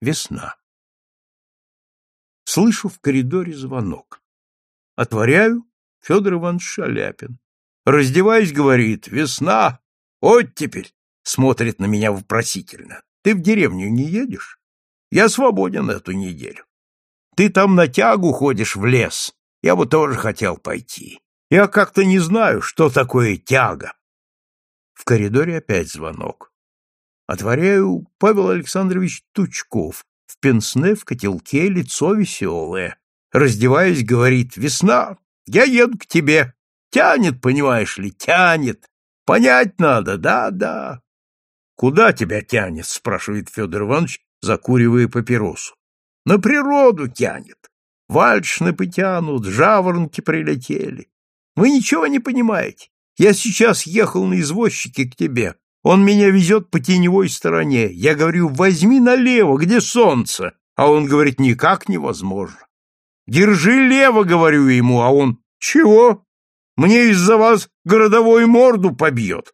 Весна. Слышу в коридоре звонок. Отворяю, Федор Иванович Шаляпин. Раздеваясь, говорит, весна, оттепель. Смотрит на меня вопросительно. Ты в деревню не едешь? Я свободен эту неделю. Ты там на тягу ходишь в лес. Я бы тоже хотел пойти. Я как-то не знаю, что такое тяга. В коридоре опять звонок. Отворяю Павел Александрович Тучков, в пенсне, в котелке, лицо веселое. Раздеваясь, говорит, «Весна, я еду к тебе. Тянет, понимаешь ли, тянет. Понять надо, да-да». «Куда тебя тянет?» — спрашивает Федор Иванович, закуривая папиросу. «На природу тянет. Вальшны потянут, жаворонки прилетели. Вы ничего не понимаете. Я сейчас ехал на извозчике к тебе. Он меня везет по теневой стороне. Я говорю, возьми налево, где солнце. А он говорит, никак невозможно. Держи лево, говорю ему, а он, чего? Мне из-за вас городовой морду побьет.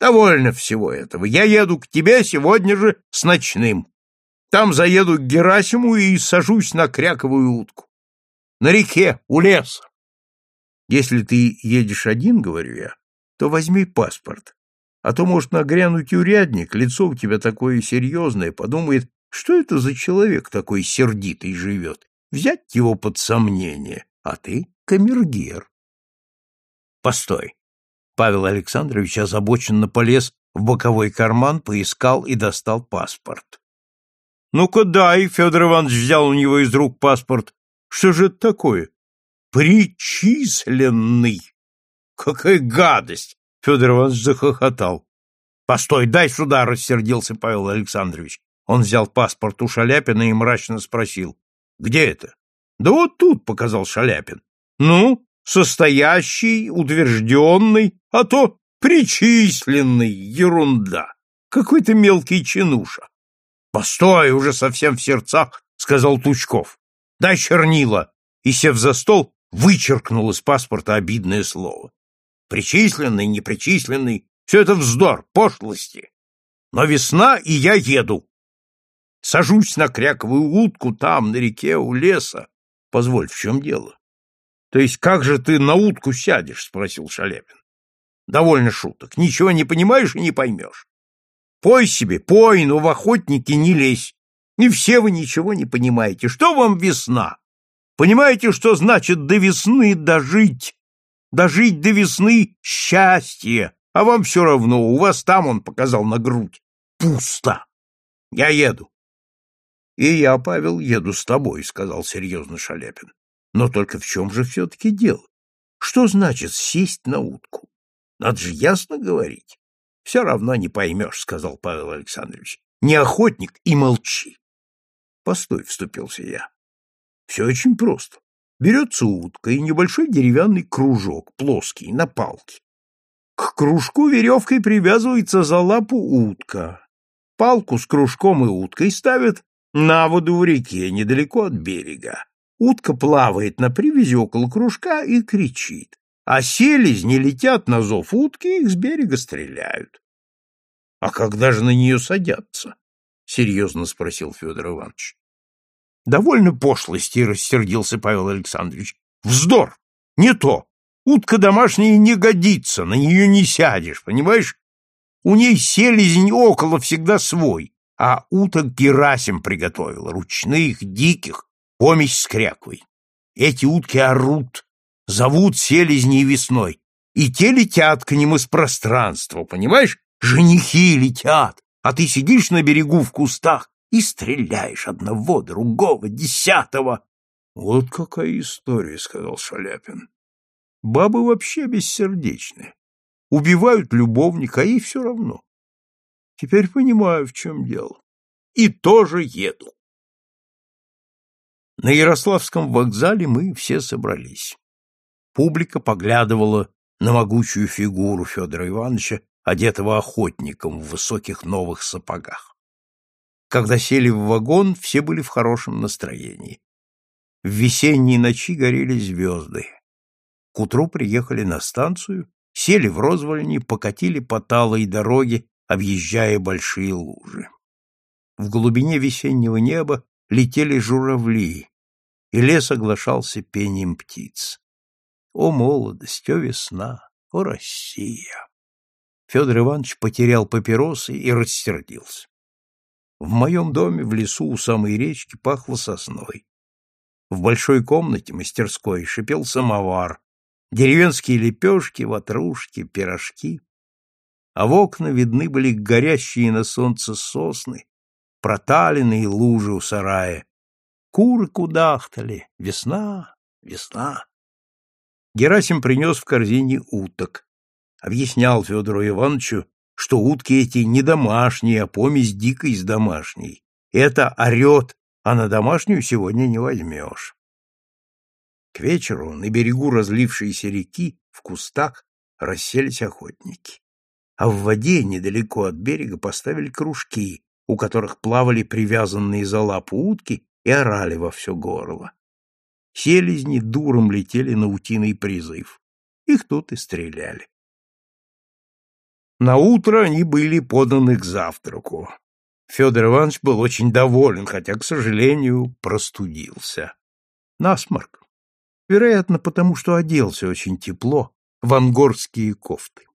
Довольно всего этого. Я еду к тебе сегодня же с ночным. Там заеду к Герасиму и сажусь на кряковую утку. На реке, у леса. Если ты едешь один, говорю я, то возьми паспорт. А то может нагрянуть урядник, лицо у тебя такое серьезное, подумает, что это за человек такой сердитый живет. Взять его под сомнение, а ты камергер. Постой. Павел Александрович озабоченно полез в боковой карман, поискал и достал паспорт. Ну-ка дай, Федор Иванович взял у него из рук паспорт. Что же это такое? Причисленный. Какая гадость! Федор Иванович захохотал. Постой, дай сюда, рассердился Павел Александрович. Он взял паспорт у Шаляпина и мрачно спросил. Где это? Да вот тут, показал Шаляпин. Ну, состоящий, утвержденный, а то причисленный, ерунда. Какой-то мелкий чинуша. Постой, уже совсем в сердцах, сказал Тучков. Дай чернила. И, сев за стол, вычеркнул из паспорта обидное слово. Причисленный, непричисленный — все это вздор, пошлости. Но весна, и я еду. Сажусь на кряковую утку там, на реке, у леса. Позволь, в чем дело? То есть как же ты на утку сядешь? — спросил Шаляпин. Довольно шуток. Ничего не понимаешь и не поймешь. Пой себе, пой, но в охотники не лезь. И все вы ничего не понимаете. Что вам весна? Понимаете, что значит до весны дожить? Дожить до весны — счастье, а вам все равно, у вас там, он показал на грудь, пусто. Я еду. И я, Павел, еду с тобой, — сказал серьезно Шаляпин. Но только в чем же все-таки дело? Что значит сесть на утку? Надо же ясно говорить. Все равно не поймешь, — сказал Павел Александрович. Не охотник и молчи. Постой, — вступился я. Все очень просто. Берется утка и небольшой деревянный кружок, плоский, на палке. К кружку веревкой привязывается за лапу утка. Палку с кружком и уткой ставят на воду в реке, недалеко от берега. Утка плавает на привязи около кружка и кричит. А селезни летят на зов утки, их с берега стреляют. — А когда же на нее садятся? — серьезно спросил Федор Иванович. Довольно пошлости, рассердился Павел Александрович. Вздор! Не то! Утка домашняя не годится, на нее не сядешь, понимаешь? У ней селезень около всегда свой, а уток Герасим приготовил, ручных, диких, помесь с кряквой. Эти утки орут, зовут селезней весной, и те летят к ним из пространства, понимаешь? Женихи летят, а ты сидишь на берегу в кустах и стреляешь одного, другого, десятого. — Вот какая история, — сказал Шаляпин. — Бабы вообще бессердечны. Убивают любовника, и все равно. Теперь понимаю, в чем дело. И тоже еду. На Ярославском вокзале мы все собрались. Публика поглядывала на могучую фигуру Федора Ивановича, одетого охотником в высоких новых сапогах. Когда сели в вагон, все были в хорошем настроении. В весенние ночи горели звезды. К утру приехали на станцию, сели в розвольни, покатили по талой дороге, объезжая большие лужи. В глубине весеннего неба летели журавли, и лес оглашался пением птиц. О, молодость, о, весна, о, Россия! Федор Иванович потерял папиросы и рассердился. В моем доме в лесу у самой речки пахло сосной. В большой комнате мастерской шипел самовар, деревенские лепешки, ватрушки, пирожки. А в окна видны были горящие на солнце сосны, проталины и лужи у сарая. Куры кудахтали. Весна, весна. Герасим принес в корзине уток. Объяснял Федору Ивановичу, что утки эти не домашние, а помесь дикой с домашней. Это орет, а на домашнюю сегодня не возьмешь. К вечеру на берегу разлившейся реки в кустах расселись охотники. А в воде, недалеко от берега, поставили кружки, у которых плавали привязанные за лапу утки и орали во все горло. Селезни дуром летели на утиный призыв. Их тут и стреляли. На утро они были поданы к завтраку. Федор Иванович был очень доволен, хотя, к сожалению, простудился. Насморк. Вероятно, потому что оделся очень тепло в ангорские кофты.